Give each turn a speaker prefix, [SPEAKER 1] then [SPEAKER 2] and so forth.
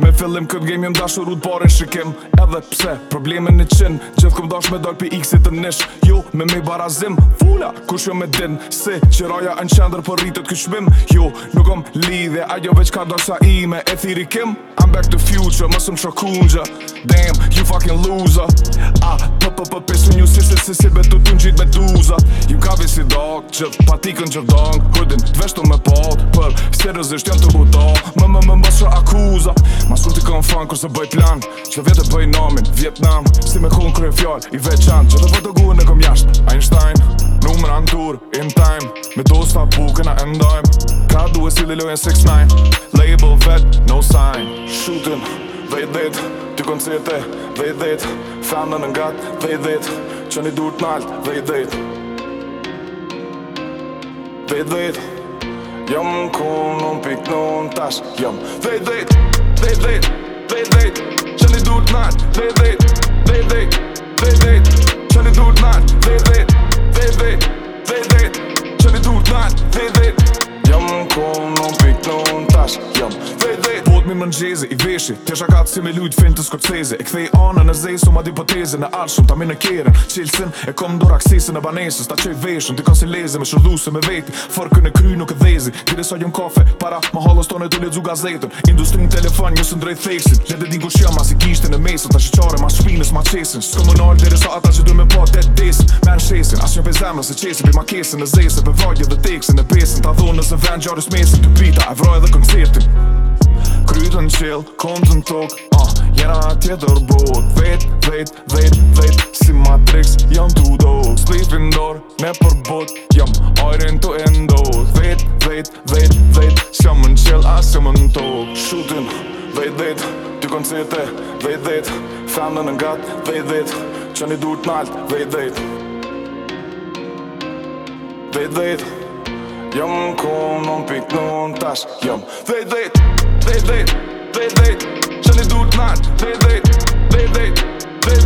[SPEAKER 1] Me fillim këtë game jem dashur u të pare shikim Edhe pse, probleme në qin Gjithë këm dash me dal për x-it të nish Jo, me me barazim Fula, kush jo me din Si, që raja në qendrë për rritët këshmim shbim Jo, nuk om lidhe Ajo veç ka dosha i me e thiri kim I'm back to future, mësëm qokunja Damn, you fucking loser po po pesu një sisë se si betu të njit me duzat Ju ka visi dok, që patikën që donk Kujdin të veshtu me pot, për Se rëzisht të buto, më më më më akuza Ma shru t'i kon fan, se bëj plan Që vjetë e bëj nomin, Vietnam Si me kohën kërën fjall, i veçan Që dhe vë të guhën e kom jasht, Einstein Numër anë tur, in time Me do buke na endojm Ka duhe si lilojen 6ix9ine Label vet, no sign Shootin, vet dit Dy koncerte, dhe i dhejt Femme në ngat, dhe i dhejt Që një dur t'nalt, dhe i dhejt Dhe i dhejt Jam ku nëm pik në në tash Jam dhe i dhejt Dhe i dhejt Dhe i dhejt Që një dur t'nalt, dhe i dhejt Dhe i dhejt peshi Të shaka si me lujt fin të skorcezi E kthej anë në zej su ma di potezi Në alë shumë ta minë në kjerën Qilësin e kom do raksisi e banesis Ta qoj veshën të si leze me shërdu se me veti Forë e kry nuk e dhezi Kire sa gjëm kafe para ma halos tonë e të ledzu gazetën Industrin telefon njësë ndrejt theksin Dhe dhe din ku shia ma si kishte në mesën Ta që qare ma shpinës ma qesin Së këmë nalë dhe sa ata që du me po det desin Me në shesin as një pezemë nëse qesin Pe ma kesin në zesin pe vajtje dhe teksin Në pesin ta dhonë nëse ven gjarës mesin Të pita e vroj dhe koncertin në qill, kom të në tuk uh, Jena tjetër bot Vejt, vejt, vejt, vejt Si Matrix, jam të do Sleep in door, me për bot Jam ajrin të endo Vejt, vejt, vejt, vejt Shëm në qill, asë më në tuk Shutin, vejt, vejt Ty koncete, vejt, vejt Femnën në gat, vejt, vejt Që një durë të nalt, vejt, vejt Vejt, vejt, vejt. Jam në konë, në pikë, tash Jam dhejt dhejt, dhejt dhejt, dhejt dhejt Shën i du t'nat, dhejt dhejt, dhejt dhejt, dhejt dhejt